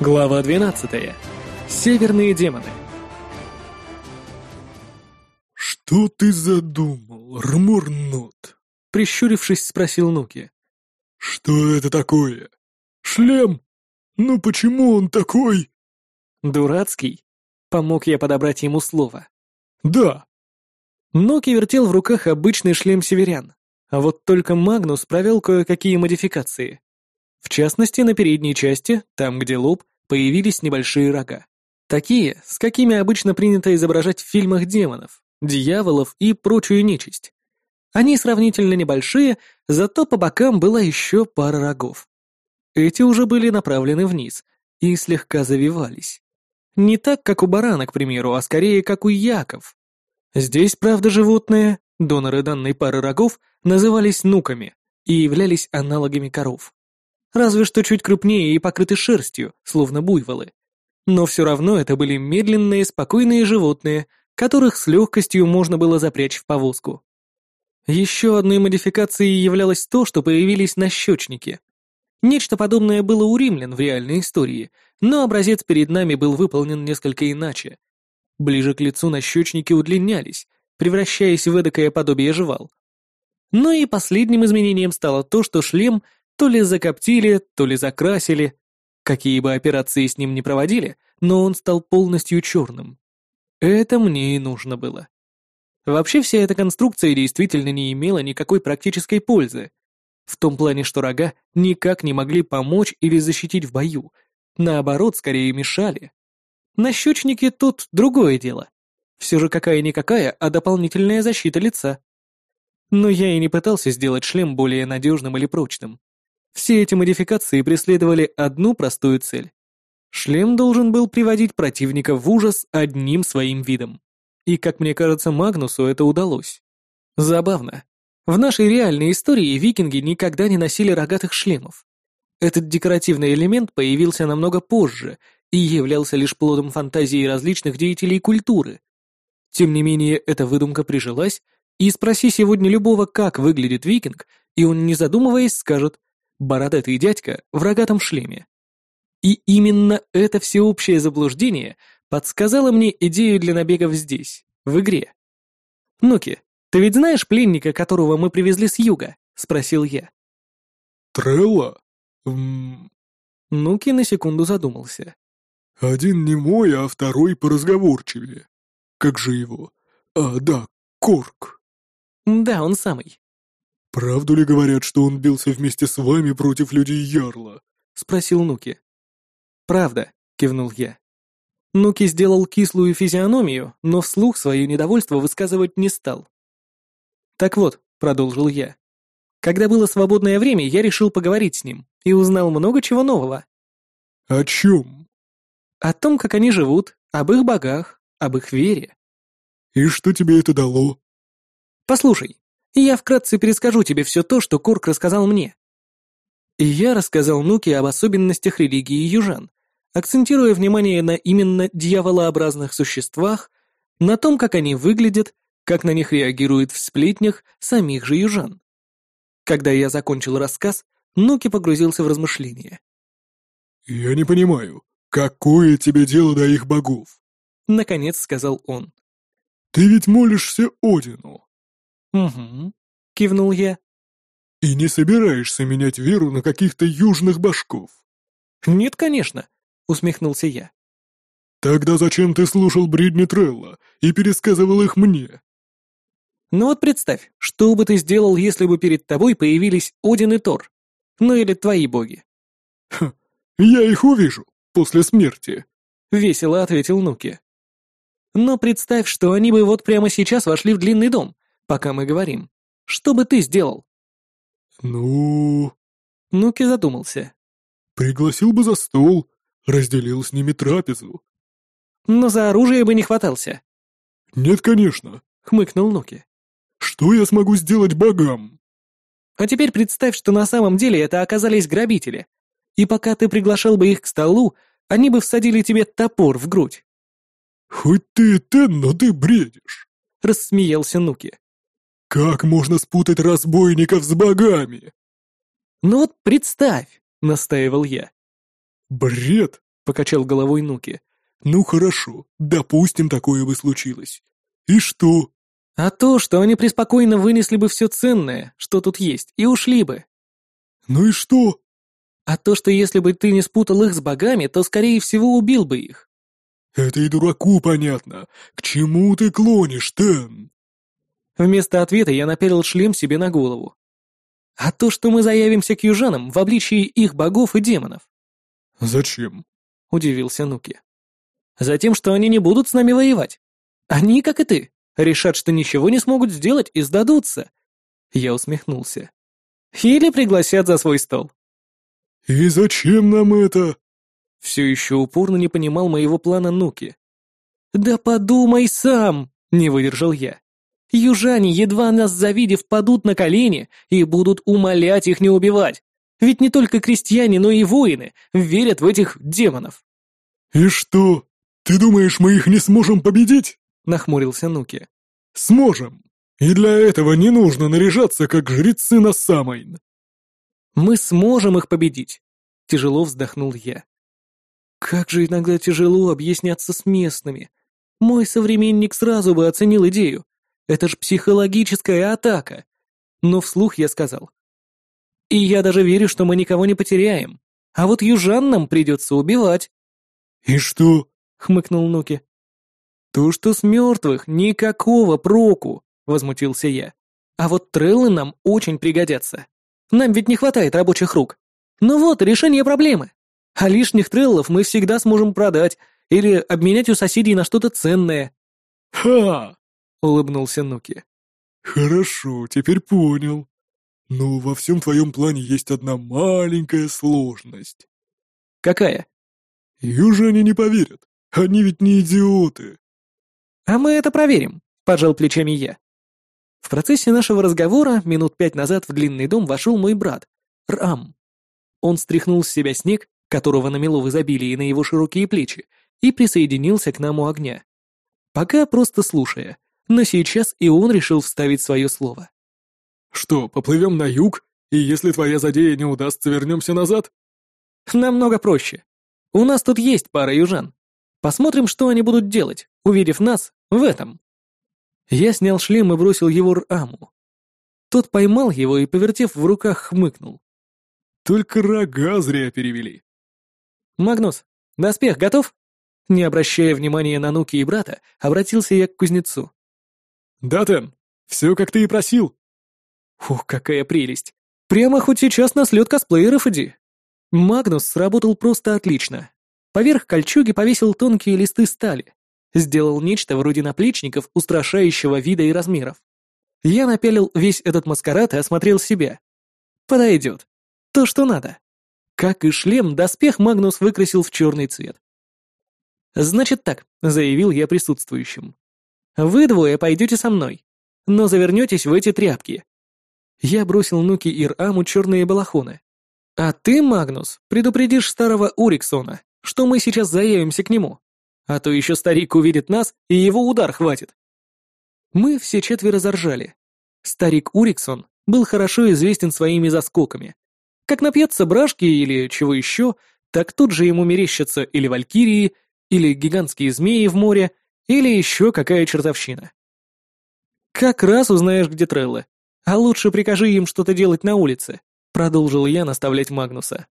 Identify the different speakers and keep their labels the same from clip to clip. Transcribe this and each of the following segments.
Speaker 1: Глава 12. Северные демоны.
Speaker 2: «Что ты задумал, Рмурнут?»
Speaker 1: Прищурившись, спросил Нуки.
Speaker 2: «Что это такое? Шлем? Ну почему он такой?»
Speaker 1: «Дурацкий?» Помог я подобрать ему слово.
Speaker 2: «Да».
Speaker 1: Нуки вертел в руках обычный шлем северян, а вот только Магнус провел кое-какие модификации. В частности, на передней части, там где лоб, появились небольшие рога. Такие, с какими обычно принято изображать в фильмах демонов, дьяволов и прочую нечисть. Они сравнительно небольшие, зато по бокам была еще пара рогов. Эти уже были направлены вниз и слегка завивались. Не так, как у барана, к примеру, а скорее, как у яков. Здесь, правда, животные, доноры данной пары рогов, назывались нуками и являлись аналогами коров разве что чуть крупнее и покрыты шерстью, словно буйволы. Но все равно это были медленные, спокойные животные, которых с легкостью можно было запрячь в повозку. Еще одной модификацией являлось то, что появились нащечники. Нечто подобное было у римлян в реальной истории, но образец перед нами был выполнен несколько иначе. Ближе к лицу нащечники удлинялись, превращаясь в эдакое подобие жевал. Но и последним изменением стало то, что шлем то ли закоптили, то ли закрасили. Какие бы операции с ним ни проводили, но он стал полностью черным. Это мне и нужно было. Вообще вся эта конструкция действительно не имела никакой практической пользы. В том плане, что рога никак не могли помочь или защитить в бою. Наоборот, скорее мешали. Нащечники тут другое дело. Все же какая-никакая, а дополнительная защита лица. Но я и не пытался сделать шлем более надежным или прочным. Все эти модификации преследовали одну простую цель. Шлем должен был приводить противника в ужас одним своим видом. И, как мне кажется, Магнусу это удалось. Забавно. В нашей реальной истории викинги никогда не носили рогатых шлемов. Этот декоративный элемент появился намного позже и являлся лишь плодом фантазии различных деятелей культуры. Тем не менее, эта выдумка прижилась, и спроси сегодня любого, как выглядит викинг, и он, не задумываясь, скажет бородатый дядька в рогатом шлеме. И именно это всеобщее заблуждение подсказало мне идею для набегов здесь, в игре. «Нуки, ты ведь знаешь пленника, которого мы привезли с юга?» — спросил я.
Speaker 2: «Трелла?
Speaker 1: Нуки на секунду задумался.
Speaker 2: «Один не мой, а второй поразговорчивее. Как же его? А, да, Корк».
Speaker 1: «Да, он самый.
Speaker 2: «Правду ли говорят, что он бился вместе с вами против людей Ярла?» — спросил Нуки.
Speaker 1: «Правда», — кивнул я. Нуки сделал кислую физиономию, но вслух свое недовольство высказывать не стал. «Так вот», — продолжил я, — «когда было свободное время, я решил поговорить с ним и узнал много чего нового».
Speaker 2: «О чем?»
Speaker 1: «О том, как они живут, об их богах, об их вере».
Speaker 2: «И что тебе это дало?»
Speaker 1: «Послушай, и я вкратце перескажу тебе все то, что Корк рассказал мне. И я рассказал Нуке об особенностях религии южан, акцентируя внимание на именно дьяволообразных существах, на том, как они выглядят, как на них реагируют в сплетнях самих же южан. Когда я закончил рассказ, Нуки погрузился в размышления.
Speaker 2: «Я не понимаю, какое тебе дело до их богов?»
Speaker 1: Наконец сказал он.
Speaker 2: «Ты ведь молишься Одину.
Speaker 1: «Угу», — кивнул я.
Speaker 2: «И не собираешься менять веру на каких-то южных башков?»
Speaker 1: «Нет, конечно», — усмехнулся я.
Speaker 2: «Тогда зачем ты слушал бредни Трелла и пересказывал их мне?»
Speaker 1: «Ну вот представь, что бы ты сделал, если бы перед тобой появились Один и Тор? Ну или твои боги?»
Speaker 2: «Ха, я их увижу после смерти», —
Speaker 1: весело ответил Нуки. «Но представь, что они бы вот прямо сейчас вошли в длинный дом, пока мы говорим. Что бы ты сделал?»
Speaker 2: «Ну...»
Speaker 1: Нуки задумался.
Speaker 2: «Пригласил бы за стол, разделил с ними трапезу».
Speaker 1: «Но за оружие бы не хватался».
Speaker 2: «Нет, конечно», —
Speaker 1: хмыкнул Нуки.
Speaker 2: «Что я смогу сделать богам?»
Speaker 1: «А теперь представь, что на самом деле это оказались грабители. И пока ты приглашал бы их к столу, они бы всадили тебе топор в грудь».
Speaker 2: «Хоть ты и тен, но ты бредишь», —
Speaker 1: рассмеялся Нуки.
Speaker 2: Как можно спутать разбойников с богами?
Speaker 1: Ну вот представь, настаивал я.
Speaker 2: Бред,
Speaker 1: покачал головой Нуки.
Speaker 2: «Ну хорошо, допустим, такое бы случилось. И что?»
Speaker 1: «А то, что они преспокойно вынесли бы все ценное, что тут есть, и ушли бы».
Speaker 2: «Ну и что?»
Speaker 1: «А то, что если бы ты не спутал их с богами, то, скорее всего, убил бы их».
Speaker 2: «Это и дураку понятно. К чему ты клонишь, Тен?»
Speaker 1: Вместо ответа я напялил шлем себе на голову. «А то, что мы заявимся к южанам в обличии их богов и демонов».
Speaker 2: «Зачем?»
Speaker 1: — удивился Нуки. «Затем, что они не будут с нами воевать. Они, как и ты, решат, что ничего не смогут сделать и сдадутся». Я усмехнулся. «Или пригласят за свой стол».
Speaker 2: «И зачем нам это?»
Speaker 1: Все еще упорно не понимал моего плана Нуки. «Да подумай сам!» — не выдержал я. «Южане, едва нас завидев, падут на колени и будут умолять их не убивать. Ведь не только крестьяне, но и воины верят в этих демонов».
Speaker 2: «И что? Ты думаешь, мы их не сможем победить?»
Speaker 1: — нахмурился Нуки.
Speaker 2: «Сможем. И для этого не нужно наряжаться, как жрецы на Самайн».
Speaker 1: «Мы сможем их победить», — тяжело вздохнул я. «Как же иногда тяжело объясняться с местными. Мой современник сразу бы оценил идею. Это ж психологическая атака». Но вслух я сказал. И я даже верю, что мы никого не потеряем. А вот южан нам придется убивать».
Speaker 2: «И что?»
Speaker 1: — хмыкнул Нуки. «То, что с мертвых никакого проку», — возмутился я. «А вот треллы нам очень пригодятся. Нам ведь не хватает рабочих рук. Ну вот, решение проблемы. А лишних треллов мы всегда сможем продать или обменять у соседей на что-то ценное».
Speaker 2: «Ха!»
Speaker 1: — улыбнулся Нуки.
Speaker 2: «Хорошо, теперь понял. Но во всем твоем плане есть одна маленькая сложность.
Speaker 1: Какая?
Speaker 2: Южане не поверят. Они ведь не идиоты.
Speaker 1: А мы это проверим, пожал плечами я. В процессе нашего разговора минут пять назад в длинный дом вошел мой брат, Рам. Он стряхнул с себя снег, которого намело в изобилии на его широкие плечи, и присоединился к нам у огня. Пока просто слушая, но сейчас и он решил вставить свое слово.
Speaker 2: Что, поплывем на юг, и если твоя задея не удастся, вернемся назад?
Speaker 1: Намного проще. У нас тут есть пара южан. Посмотрим, что они будут делать, увидев нас в этом. Я снял шлем и бросил его Раму. Тот поймал его и, повертев в руках, хмыкнул.
Speaker 2: Только рога зря перевели.
Speaker 1: «Магнус, доспех готов?» Не обращая внимания на Нуки и брата, обратился я к кузнецу.
Speaker 2: «Да, Тен, все как ты и просил»,
Speaker 1: Ух, какая прелесть! Прямо хоть сейчас на слет косплееров иди. Магнус сработал просто отлично. Поверх кольчуги повесил тонкие листы стали. Сделал нечто вроде наплечников устрашающего вида и размеров. Я напялил весь этот маскарад и осмотрел себя. Подойдет. То, что надо. Как и шлем, доспех Магнус выкрасил в черный цвет. «Значит так», — заявил я присутствующим. «Вы двое пойдете со мной, но завернетесь в эти тряпки. Я бросил Нуки и Раму черные балахоны. А ты, Магнус, предупредишь старого Уриксона, что мы сейчас заявимся к нему. А то еще старик увидит нас, и его удар хватит. Мы все четверо заржали. Старик Уриксон был хорошо известен своими заскоками. Как напьется брашки или чего еще, так тут же ему мерещатся или валькирии, или гигантские змеи в море, или еще какая чертовщина. Как раз узнаешь, где Треллы. «А лучше прикажи им что-то делать на улице», — продолжил я наставлять Магнуса.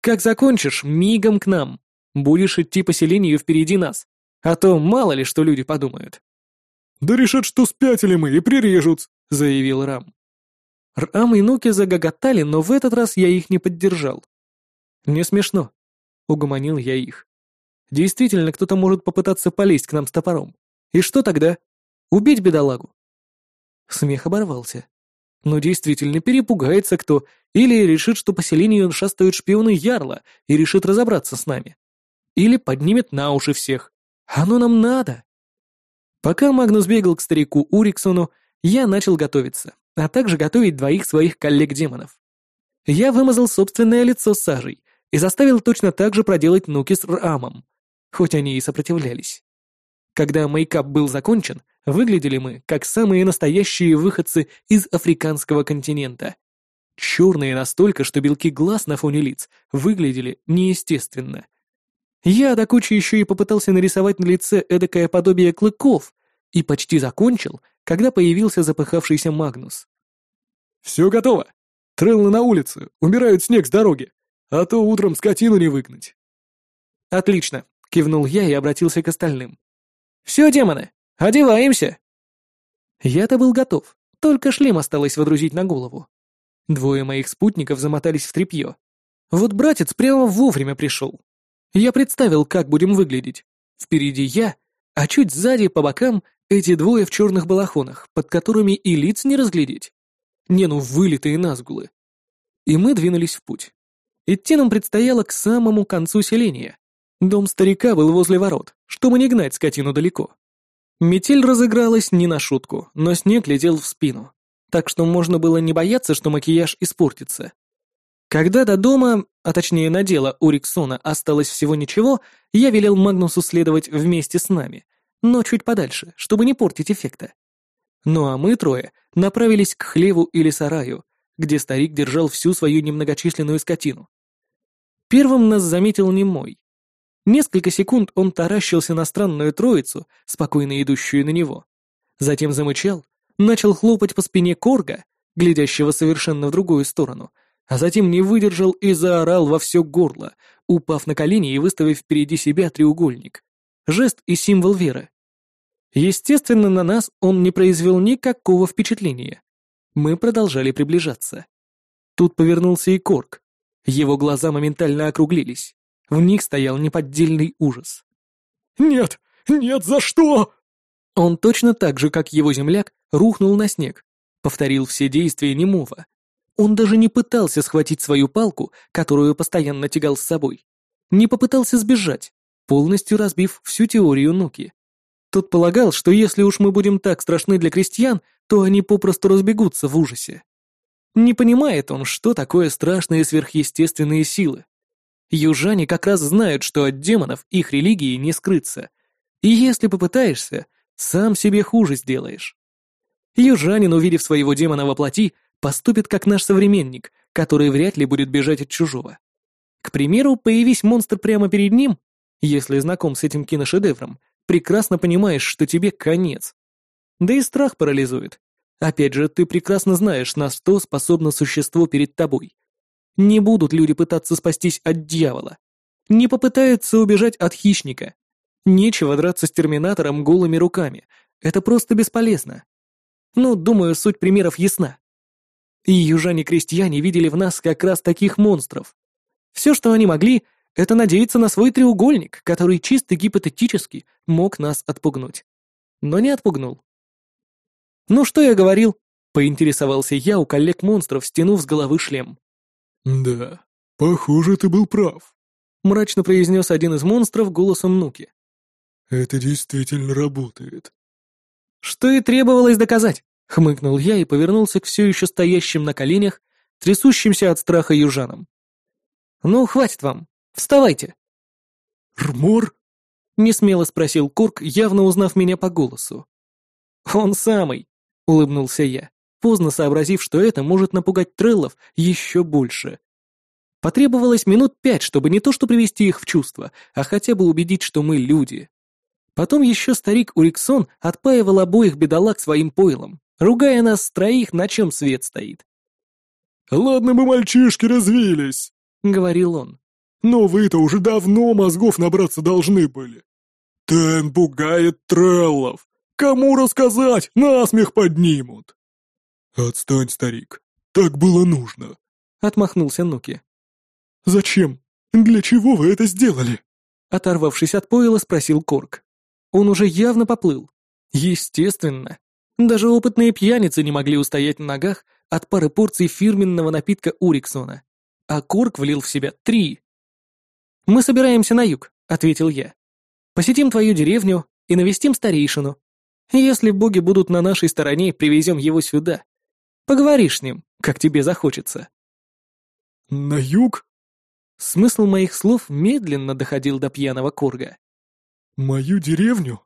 Speaker 1: «Как закончишь, мигом к нам. Будешь идти по селению впереди нас. А то мало ли что люди подумают».
Speaker 2: «Да решат, что спятили мы и прирежут», — заявил Рам.
Speaker 1: Рам и Нуки загоготали, но в этот раз я их не поддержал. «Не смешно», — угомонил я их. «Действительно, кто-то может попытаться полезть к нам с топором. И что тогда? Убить бедолагу?» Смех оборвался. Но действительно перепугается кто, или решит, что по селению шастают шпионы Ярла и решит разобраться с нами. Или поднимет на уши всех. Оно нам надо. Пока Магнус бегал к старику Уриксону, я начал готовиться, а также готовить двоих своих коллег-демонов. Я вымазал собственное лицо сажей и заставил точно так же проделать Нуки с Рамом, хоть они и сопротивлялись. Когда мейкап был закончен, выглядели мы как самые настоящие выходцы из африканского континента. Черные настолько, что белки глаз на фоне лиц выглядели неестественно. Я до кучи еще и попытался нарисовать на лице эдакое подобие клыков и почти закончил, когда появился запыхавшийся Магнус.
Speaker 2: «Все готово. Треллы на улице, убирают снег с дороги, а то утром скотину не выгнать».
Speaker 1: «Отлично», — кивнул я и обратился к остальным. «Все, демоны, одеваемся!» Я-то был готов, только шлем осталось водрузить на голову. Двое моих спутников замотались в тряпье. Вот братец прямо вовремя пришел. Я представил, как будем выглядеть. Впереди я, а чуть сзади, по бокам, эти двое в черных балахонах, под которыми и лиц не разглядеть. Не ну, вылитые назгулы. И мы двинулись в путь. Идти нам предстояло к самому концу селения. Дом старика был возле ворот, чтобы не гнать скотину далеко. Метель разыгралась не на шутку, но снег летел в спину, так что можно было не бояться, что макияж испортится. Когда до дома, а точнее на дело Уриксона осталось всего ничего, я велел Магнусу следовать вместе с нами, но чуть подальше, чтобы не портить эффекта. Ну а мы трое направились к хлеву или сараю, где старик держал всю свою немногочисленную скотину. Первым нас заметил не мой. Несколько секунд он таращился на странную троицу, спокойно идущую на него. Затем замычал, начал хлопать по спине Корга, глядящего совершенно в другую сторону, а затем не выдержал и заорал во все горло, упав на колени и выставив впереди себя треугольник. Жест и символ веры. Естественно, на нас он не произвел никакого впечатления. Мы продолжали приближаться. Тут повернулся и Корг. Его глаза моментально округлились. В них стоял неподдельный ужас.
Speaker 2: «Нет! Нет, за что?»
Speaker 1: Он точно так же, как его земляк, рухнул на снег, повторил все действия немого. Он даже не пытался схватить свою палку, которую постоянно тягал с собой. Не попытался сбежать, полностью разбив всю теорию Нуки. Тот полагал, что если уж мы будем так страшны для крестьян, то они попросту разбегутся в ужасе. Не понимает он, что такое страшные сверхъестественные силы. Южане как раз знают, что от демонов их религии не скрыться. И если попытаешься, сам себе хуже сделаешь. Южанин, увидев своего демона во плоти, поступит как наш современник, который вряд ли будет бежать от чужого. К примеру, появись монстр прямо перед ним, если знаком с этим киношедевром, прекрасно понимаешь, что тебе конец. Да и страх парализует. Опять же, ты прекрасно знаешь, на что способно существо перед тобой. Не будут люди пытаться спастись от дьявола. Не попытаются убежать от хищника. Нечего драться с терминатором голыми руками. Это просто бесполезно. Ну, думаю, суть примеров ясна. И южане-крестьяне видели в нас как раз таких монстров. Все, что они могли, это надеяться на свой треугольник, который чисто гипотетически мог нас отпугнуть. Но не отпугнул. «Ну что я говорил?» — поинтересовался я у коллег-монстров, стянув с головы шлем.
Speaker 2: «Да, похоже, ты был прав», —
Speaker 1: мрачно произнес один из монстров голосом Нуки.
Speaker 2: «Это действительно работает».
Speaker 1: «Что и требовалось доказать», — хмыкнул я и повернулся к все еще стоящим на коленях, трясущимся от страха южанам. «Ну, хватит вам. Вставайте».
Speaker 2: «Рмор?»
Speaker 1: — несмело спросил Корк, явно узнав меня по голосу. «Он самый», — улыбнулся я поздно сообразив, что это может напугать треллов еще больше. Потребовалось минут пять, чтобы не то что привести их в чувство, а хотя бы убедить, что мы люди. Потом еще старик Уриксон отпаивал обоих бедолаг своим пойлом, ругая нас с троих, на чем свет стоит.
Speaker 2: «Ладно мы, мальчишки, развились», — говорил он. «Но вы-то уже давно мозгов набраться должны были. Тен пугает треллов. Кому рассказать, насмех поднимут». «Отстань, старик. Так было нужно», —
Speaker 1: отмахнулся Нуки.
Speaker 2: «Зачем? Для чего вы это сделали?»
Speaker 1: Оторвавшись от пойла, спросил Корк. Он уже явно поплыл. Естественно. Даже опытные пьяницы не могли устоять на ногах от пары порций фирменного напитка Уриксона. А Корк влил в себя три. «Мы собираемся на юг», — ответил я. «Посетим твою деревню и навестим старейшину. Если боги будут на нашей стороне, привезем его сюда. Поговоришь с ним, как тебе захочется».
Speaker 2: «На юг?»
Speaker 1: Смысл моих слов медленно доходил до пьяного Корга.
Speaker 2: «Мою деревню?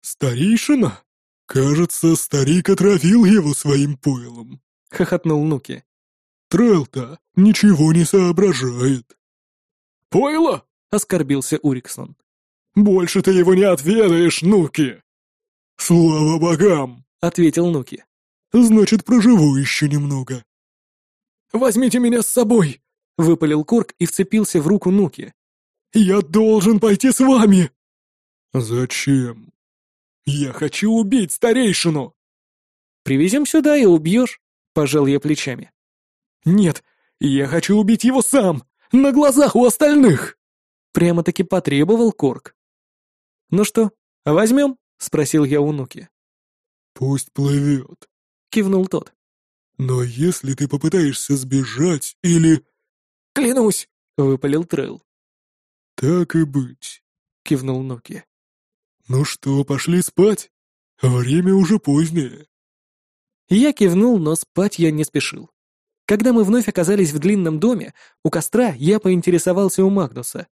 Speaker 2: Старейшина? Кажется, старик отравил его своим пойлом», — хохотнул Нуки. «Трелта ничего не соображает». «Пойло?
Speaker 1: — оскорбился Уриксон.
Speaker 2: «Больше ты его не отведаешь, Нуки!» «Слава богам!»
Speaker 1: — ответил Нуки.
Speaker 2: «Значит, проживу еще немного».
Speaker 1: «Возьмите меня с собой!» — выпалил Корк и вцепился в руку Нуки.
Speaker 2: «Я должен пойти с вами!» «Зачем?» «Я хочу убить старейшину!»
Speaker 1: «Привезем сюда и убьешь», — пожал я плечами.
Speaker 2: «Нет, я хочу убить его сам, на глазах у остальных!»
Speaker 1: Прямо-таки потребовал Корк. «Ну что, возьмем?» — спросил я у Нуки.
Speaker 2: «Пусть плывет», —
Speaker 1: кивнул тот.
Speaker 2: «Но если ты попытаешься сбежать или...»
Speaker 1: «Клянусь!» — выпалил Трелл.
Speaker 2: «Так и быть», — кивнул Ноки. «Ну что, пошли спать? Время уже позднее».
Speaker 1: Я кивнул, но спать я не спешил. Когда мы вновь оказались в длинном доме, у костра я поинтересовался у Магнуса.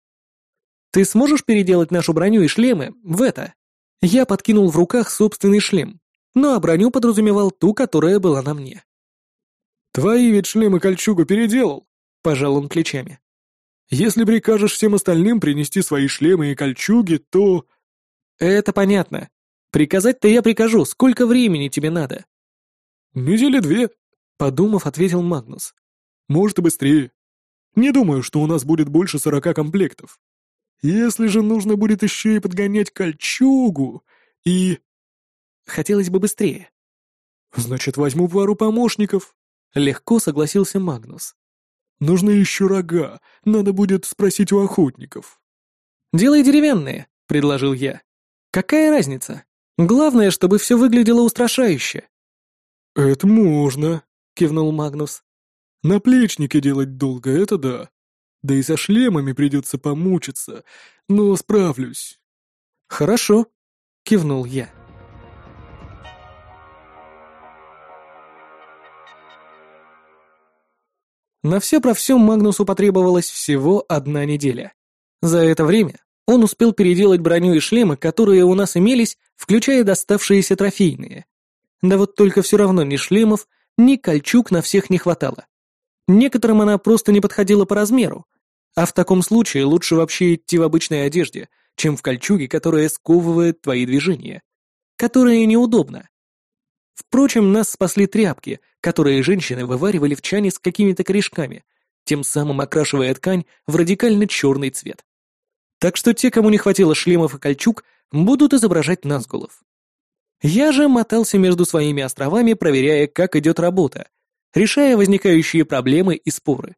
Speaker 1: «Ты сможешь переделать нашу броню и шлемы в это?» Я подкинул в руках собственный шлем, ну а броню подразумевал ту, которая была на мне.
Speaker 2: «Твои ведь шлемы кольчугу переделал», — пожал он плечами. «Если прикажешь всем остальным принести свои шлемы и кольчуги, то...»
Speaker 1: «Это понятно. Приказать-то я прикажу. Сколько времени тебе надо?»
Speaker 2: «Недели две», — подумав, ответил Магнус. «Может и быстрее. Не думаю, что у нас будет больше сорока комплектов. Если же нужно будет еще и подгонять кольчугу и...»
Speaker 1: «Хотелось бы быстрее».
Speaker 2: «Значит, возьму пару помощников», — легко согласился Магнус. «Нужны еще рога, надо будет спросить у охотников».
Speaker 1: «Делай деревянные», — предложил я. «Какая разница? Главное, чтобы все выглядело устрашающе».
Speaker 2: «Это можно», — кивнул Магнус. «Наплечники делать долго, это да. Да и со шлемами придется помучиться, но справлюсь».
Speaker 1: «Хорошо», — кивнул я. На все про все Магнусу потребовалось всего одна неделя. За это время он успел переделать броню и шлемы, которые у нас имелись, включая доставшиеся трофейные. Да вот только все равно ни шлемов, ни кольчуг на всех не хватало. Некоторым она просто не подходила по размеру, а в таком случае лучше вообще идти в обычной одежде, чем в кольчуге, которая сковывает твои движения, которая неудобна. Впрочем, нас спасли тряпки, которые женщины вываривали в чане с какими-то корешками, тем самым окрашивая ткань в радикально черный цвет. Так что те, кому не хватило шлемов и кольчуг, будут изображать назгулов. Я же мотался между своими островами, проверяя, как идет работа, решая возникающие проблемы и споры.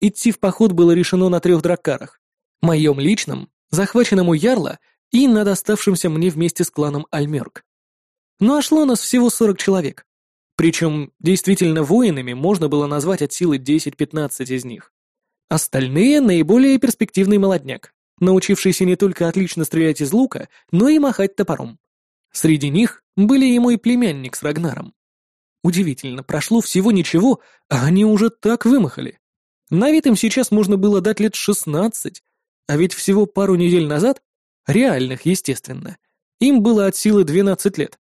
Speaker 1: Идти в поход было решено на трех драккарах. Моем личном, захваченном у Ярла и над оставшимся мне вместе с кланом Альмерк. Ну а шло нас всего 40 человек. Причем действительно воинами можно было назвать от силы 10-15 из них. Остальные — наиболее перспективный молодняк, научившийся не только отлично стрелять из лука, но и махать топором. Среди них были и мой племянник с Рагнаром. Удивительно, прошло всего ничего, а они уже так вымахали. На вид им сейчас можно было дать лет шестнадцать, а ведь всего пару недель назад, реальных, естественно, им было от силы двенадцать лет.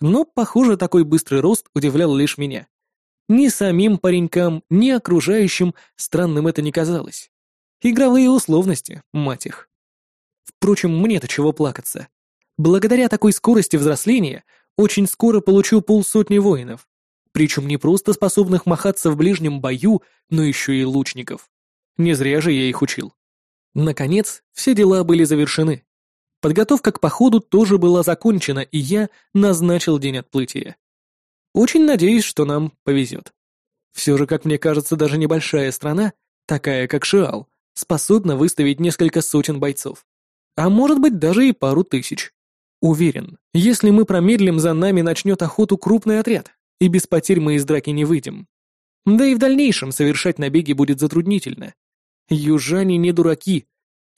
Speaker 1: Но, похоже, такой быстрый рост удивлял лишь меня. Ни самим паренькам, ни окружающим странным это не казалось. Игровые условности, мать их. Впрочем, мне-то чего плакаться. Благодаря такой скорости взросления очень скоро получу полсотни воинов, причем не просто способных махаться в ближнем бою, но еще и лучников. Не зря же я их учил. Наконец, все дела были завершены. Подготовка к походу тоже была закончена, и я назначил день отплытия. Очень надеюсь, что нам повезет. Все же, как мне кажется, даже небольшая страна, такая как Шиал, способна выставить несколько сотен бойцов. А может быть, даже и пару тысяч. Уверен, если мы промедлим, за нами начнет охоту крупный отряд, и без потерь мы из драки не выйдем. Да и в дальнейшем совершать набеги будет затруднительно. Южане не дураки,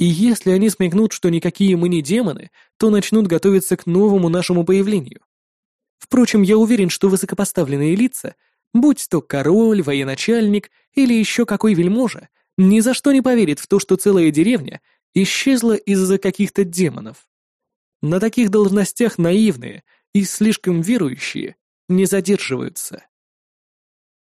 Speaker 1: и если они смекнут, что никакие мы не демоны, то начнут готовиться к новому нашему появлению. Впрочем, я уверен, что высокопоставленные лица, будь то король, военачальник или еще какой вельможа, ни за что не поверит в то, что целая деревня исчезла из-за каких-то демонов. На таких должностях наивные и слишком верующие не задерживаются.